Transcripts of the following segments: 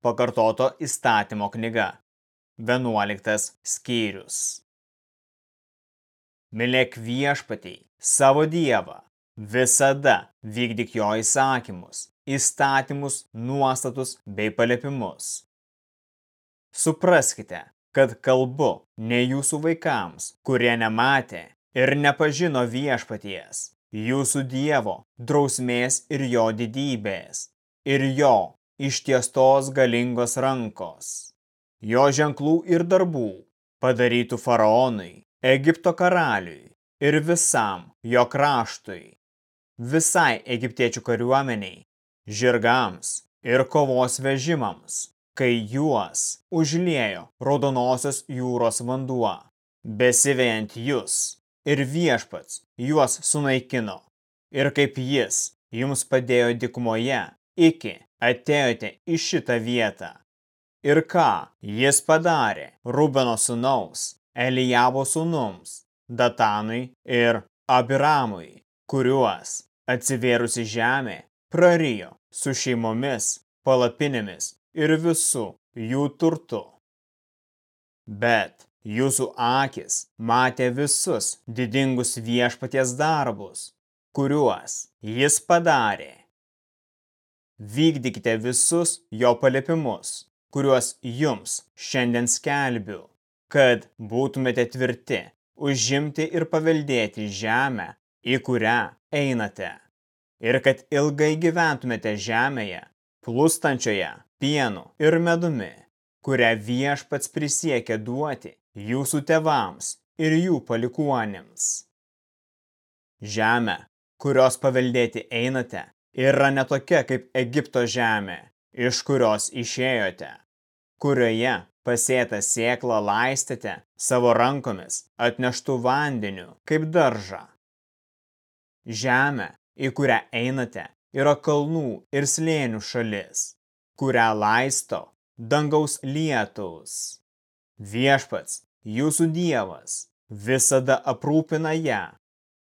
Pakartoto įstatymo knyga. 11 skyrius. Mylėk viešpatį, savo dievą, visada vykdyk jo įsakymus, įstatymus, nuostatus bei paliepimus. Supraskite, kad kalbu ne jūsų vaikams, kurie nematė ir nepažino viešpaties, jūsų dievo, drausmės ir jo didybės, ir jo ištiestos galingos rankos, jo ženklų ir darbų, padarytų faraonui, Egipto karaliui ir visam jo kraštui, visai egiptiečių kariuomeniai, žirgams ir kovos vežimams, kai juos užliejo raudonosios jūros vanduo, besivėjant jūs ir viešpats juos sunaikino, ir kaip jis jums padėjo dikumoje iki atėjote į šitą vietą. Ir ką jis padarė Rubeno sūnaus, Elijabo sūnums, Datanui ir Abiramui, kuriuos atsivėrusi žemė prarijo su šeimomis, palapinėmis ir visų jų turtu. Bet jūsų akis matė visus didingus viešpaties darbus, kuriuos jis padarė vykdykite visus jo paliepimus, kuriuos jums šiandien skelbiu, kad būtumėte tvirti, užimti ir paveldėti žemę, į kurią einate, ir kad ilgai gyventumėte žemėje, plūstančioje pienu ir medumi, kurią viešpats prisiekė duoti jūsų tevams ir jų palikuonėms. Žemę, kurios paveldėti einate, yra netokia kaip Egipto žemė, iš kurios išėjote, kurioje pasėtą sėklą laistėte savo rankomis atneštų vandeniu kaip daržą. Žemė, į kurią einate, yra kalnų ir slėnių šalis, kurią laisto dangaus lietaus. Viešpats, jūsų dievas, visada aprūpina ją.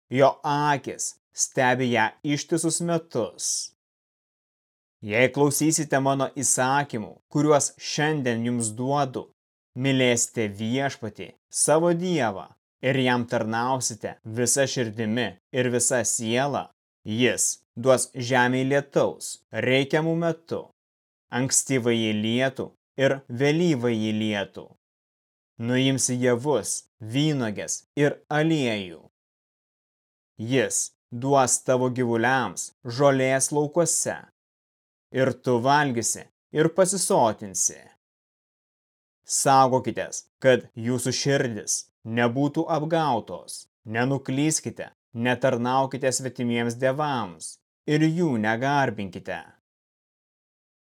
Jo akis stebi ją ištisus metus. Jei klausysite mano įsakymų, kuriuos šiandien jums duodu, mylėsite viešpatį, savo dievą ir jam tarnausite visa širdimi ir visa siela, jis duos žemėj lietaus reikiamų metų, ankstyvai į lietų ir vėlyvai į lietų. Nuimsi javus, vynogės ir aliejų. Jis duos tavo gyvuliams žolės laukuose, ir tu valgysi ir pasisotinsi. Saugokitės, kad jūsų širdis nebūtų apgautos, nenuklyskite, netarnaukite svetimiems dievams ir jų negarbinkite.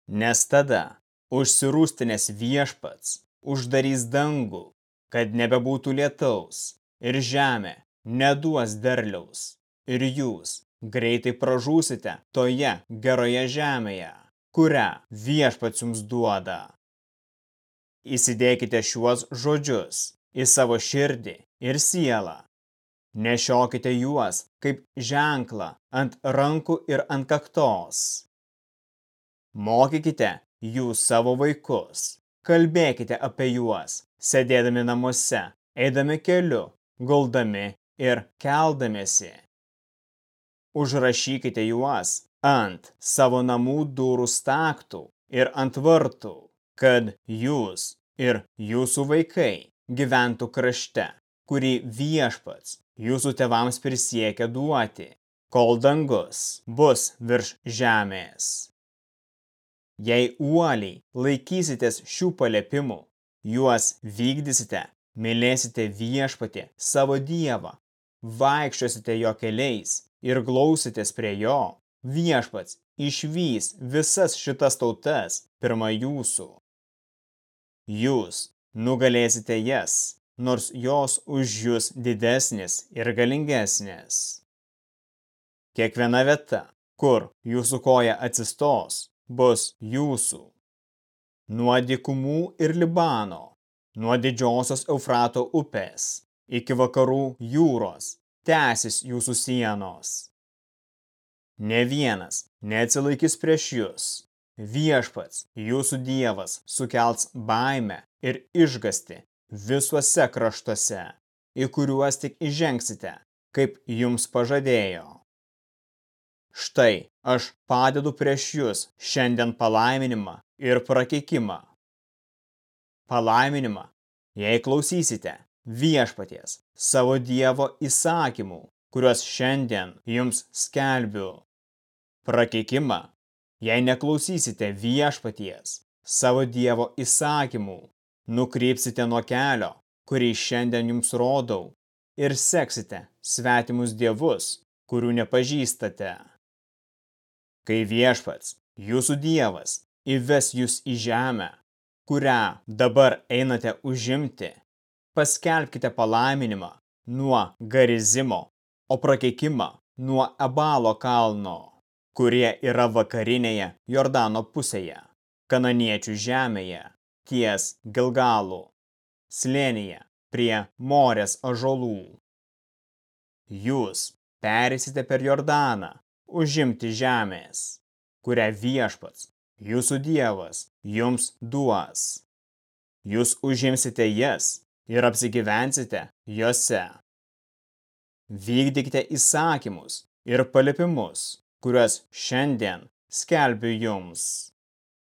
Nes tada užsirūstinės viešpats uždarys dangų, kad nebebūtų lietaus ir žemė neduos derliaus ir jūs greitai pražūsite toje geroje žemėje, kurią viešpats jums duoda. Įsidėkite šiuos žodžius į savo širdį ir sielą. Nešiokite juos kaip ženklą ant rankų ir ant kaktos. Mokykite jūs savo vaikus, kalbėkite apie juos, sėdėdami namuose, eidami keliu, guldami ir keldamėsi užrašykite juos ant savo namų durų staktų ir ant vartų, kad jūs ir jūsų vaikai gyventų krašte, kurį viešpats jūsų tevams prisiekia duoti, kol dangus bus virš žemės. Jei uoliai laikysitės šių paliepimų, juos vykdysite, mylėsite viešpatį savo dievą, vaikščiosite jo keliais ir glausitės prie jo, viešpats išvys visas šitas tautas pirma jūsų. Jūs nugalėsite jas, nors jos už jūs didesnės ir galingesnės. Kiekviena vieta, kur jūsų koja atsistos, bus jūsų. Nuo dikumų ir Libano, nuo didžiosios Eufrato upės, iki vakarų jūros tęsis jūsų sienos. Ne vienas neatsilaikys prieš jūs, Viešpats, jūsų dievas, sukels baimę ir išgasti visuose kraštuose, į kuriuos tik įžengsite, kaip jums pažadėjo. Štai aš padedu prieš jūs šiandien palaiminimą ir prakeikimą. Palaiminimą, jei klausysite viešpaties savo dievo įsakymų, kuriuos šiandien jums skelbiu. Prakeikimą, jei neklausysite viešpaties savo dievo įsakymų, nukrypsite nuo kelio, kurį šiandien jums rodau, ir seksite svetimus dievus, kurių nepažįstate kai viešpats, jūsų dievas, įves jūs į žemę, kurią dabar einate užimti, paskelbkite palaiminimą nuo garizimo, o prakeikimą nuo Ebalo kalno, kurie yra vakarinėje Jordano pusėje, kananiečių žemėje, ties Gilgalų, slėnyje prie Morės ažolų. Jūs perėsite per Jordaną užimti žemės, kurią viešpats, jūsų dievas, jums duos. Jūs užimsite jas ir apsigyvensite jose. Vykdykite įsakymus ir palipimus, kuriuos šiandien skelbiu jums.